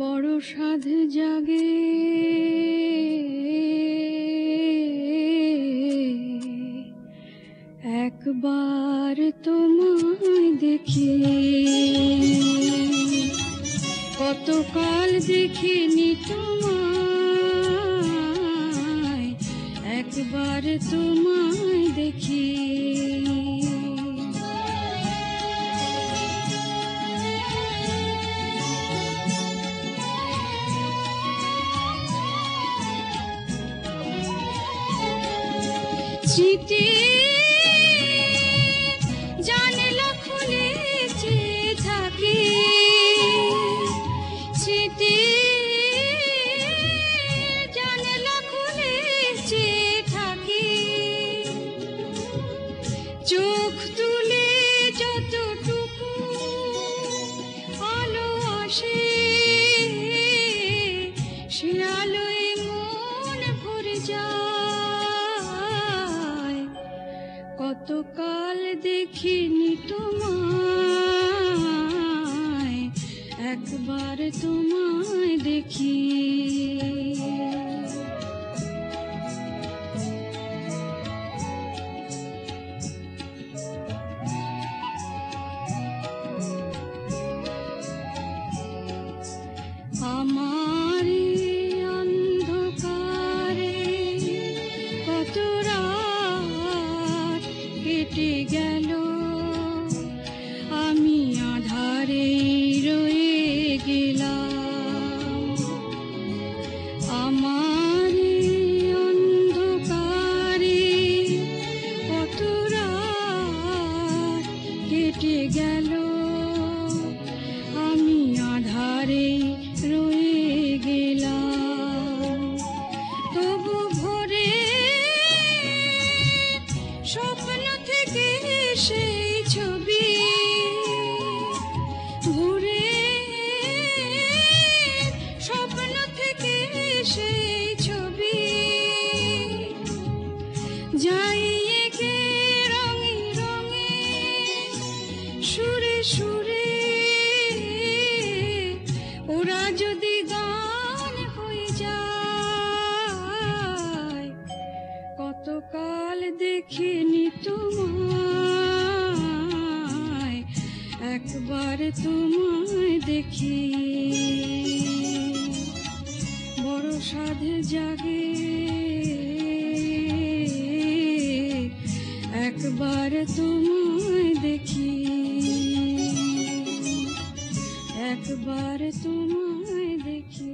বড় সাধ জাগে। একবার তোমায় দেখি। কতকাল দেখিনি তোমায় একবার তোমায় দেখি। স্মৃতি চোখ তুলে যতটুকু আলো আসে, সে আলোয় মন ভরে যায়। কতকাল দেখিনি তোমায়, একবার তোমায় দেখি সুরে সুরে। ওরা যদি গান হয়ে যায়, কতকাল দেখিনি তোমায়, একবার তোমায় দেখি। বড় সাধে জাগে, একবার তোমায় দেখি। একবার তোমায় দেখি